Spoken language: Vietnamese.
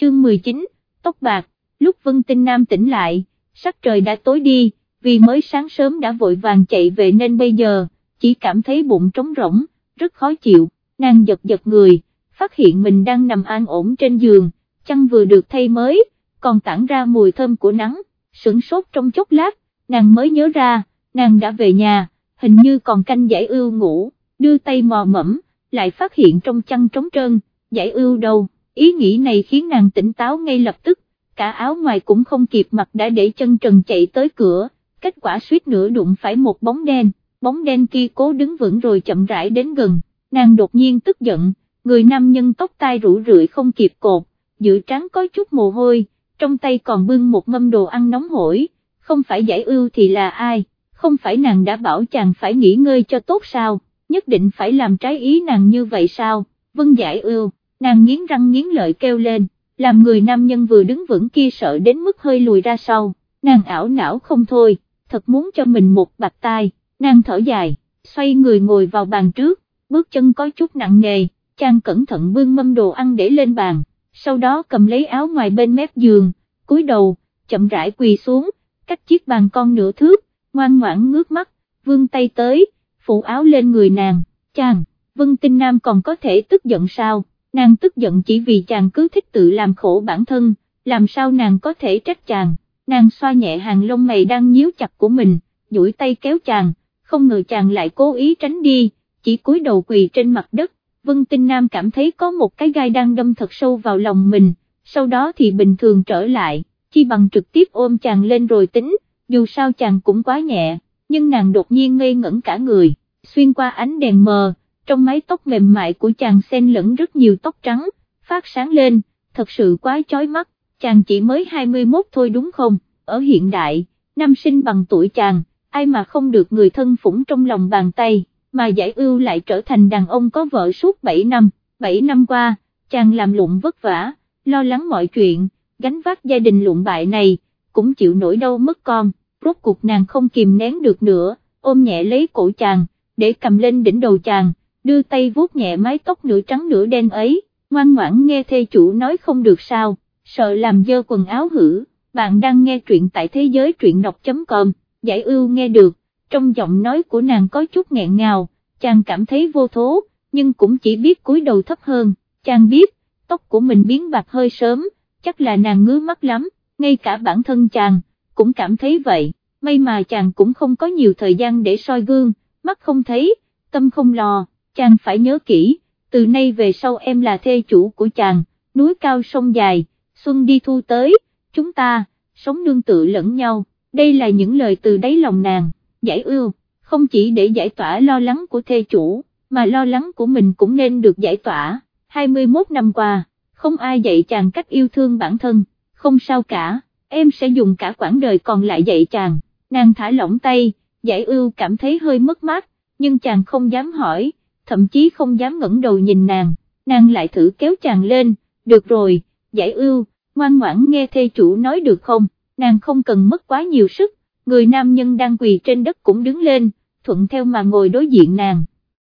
chương 19, tóc bạc, lúc Vân Tinh Nam tỉnh lại, sắc trời đã tối đi, vì mới sáng sớm đã vội vàng chạy về nên bây giờ, chỉ cảm thấy bụng trống rỗng, rất khó chịu, nàng giật giật người, phát hiện mình đang nằm an ổn trên giường, chăn vừa được thay mới, còn tản ra mùi thơm của nắng, sửng sốt trong chốc lát, nàng mới nhớ ra, nàng đã về nhà, hình như còn canh giải ưu ngủ, đưa tay mò mẫm, lại phát hiện trong chăn trống trơn, giải ưu đâu, ý nghĩ này khiến nàng tỉnh táo ngay lập tức, cả áo ngoài cũng không kịp mặc đã để chân trần chạy tới cửa, kết quả suýt nữa đụng phải một bóng đen, bóng đen kia cố đứng vững rồi chậm rãi đến gần, nàng đột nhiên tức giận, người nam nhân tóc tai rủ rượi không kịp cột, giữa trắng có chút mồ hôi, trong tay còn bưng một mâm đồ ăn nóng hổi, không phải giải ưu thì là ai, không phải nàng đã bảo chàng phải nghỉ ngơi cho tốt sao, nhất định phải làm trái ý nàng như vậy sao, vâng giải ưu, nàng nghiến răng nghiến lợi kêu lên, làm người nam nhân vừa đứng vững kia sợ đến mức hơi lùi ra sau, nàng ảo não không thôi, thật muốn cho mình một bạc tai, nàng thở dài, xoay người ngồi vào bàn trước, bước chân có chút nặng nề, chàng cẩn thận bưng mâm đồ ăn để lên bàn, sau đó cầm lấy áo ngoài bên mép giường, cúi đầu, chậm rãi quỳ xuống, cách chiếc bàn con nửa thước, ngoan ngoãn ngước mắt, vương tay tới, phủ áo lên người nàng, chàng, vân tinh nam còn có thể tức giận sao, nàng tức giận chỉ vì chàng cứ thích tự làm khổ bản thân, làm sao nàng có thể trách chàng, nàng xoa nhẹ hàng lông mày đang nhíu chặt của mình, duỗi tay kéo chàng, không ngờ chàng lại cố ý tránh đi, chỉ cúi đầu quỳ trên mặt đất, Vân Tinh Nam cảm thấy có một cái gai đang đâm thật sâu vào lòng mình, sau đó thì bình thường trở lại, chi bằng trực tiếp ôm chàng lên rồi tính, dù sao chàng cũng quá nhẹ, nhưng nàng đột nhiên ngây ngẩn cả người, xuyên qua ánh đèn mờ, trong mái tóc mềm mại của chàng xen lẫn rất nhiều tóc trắng, phát sáng lên, thật sự quá chói mắt, chàng chỉ mới 21 thôi đúng không, ở hiện đại, nam sinh bằng tuổi chàng, ai mà không được người thân phủng trong lòng bàn tay, mà giải ưu lại trở thành đàn ông có vợ suốt 7 năm, 7 năm qua, chàng làm lụng vất vả, lo lắng mọi chuyện, gánh vác gia đình lụng bại này, cũng chịu nổi đau mất con, rốt cuộc nàng không kìm nén được nữa, ôm nhẹ lấy cổ chàng, để cầm lên đỉnh đầu chàng, đưa tay vuốt nhẹ mái tóc nửa trắng nửa đen ấy, ngoan ngoãn nghe thê chủ nói không được sao, sợ làm dơ quần áo hử, bạn đang nghe truyện tại thế giới truyện đọc.com, giải ưu nghe được, trong giọng nói của nàng có chút nghẹn ngào, chàng cảm thấy vô thố, nhưng cũng chỉ biết cúi đầu thấp hơn, chàng biết, tóc của mình biến bạc hơi sớm, chắc là nàng ngứa mắt lắm, ngay cả bản thân chàng, cũng cảm thấy vậy, may mà chàng cũng không có nhiều thời gian để soi gương, mắt không thấy, tâm không lo, chàng phải nhớ kỹ, từ nay về sau em là thê chủ của chàng, núi cao sông dài, xuân đi thu tới, chúng ta, sống nương tự lẫn nhau, đây là những lời từ đáy lòng nàng, giải ưu, không chỉ để giải tỏa lo lắng của thê chủ, mà lo lắng của mình cũng nên được giải tỏa, 21 năm qua, không ai dạy chàng cách yêu thương bản thân, không sao cả, em sẽ dùng cả quãng đời còn lại dạy chàng, nàng thả lỏng tay, giải ưu cảm thấy hơi mất mát, nhưng chàng không dám hỏi, thậm chí không dám ngẩng đầu nhìn nàng, nàng lại thử kéo chàng lên, được rồi, giải ưu, ngoan ngoãn nghe thê chủ nói được không, nàng không cần mất quá nhiều sức, người nam nhân đang quỳ trên đất cũng đứng lên, thuận theo mà ngồi đối diện nàng,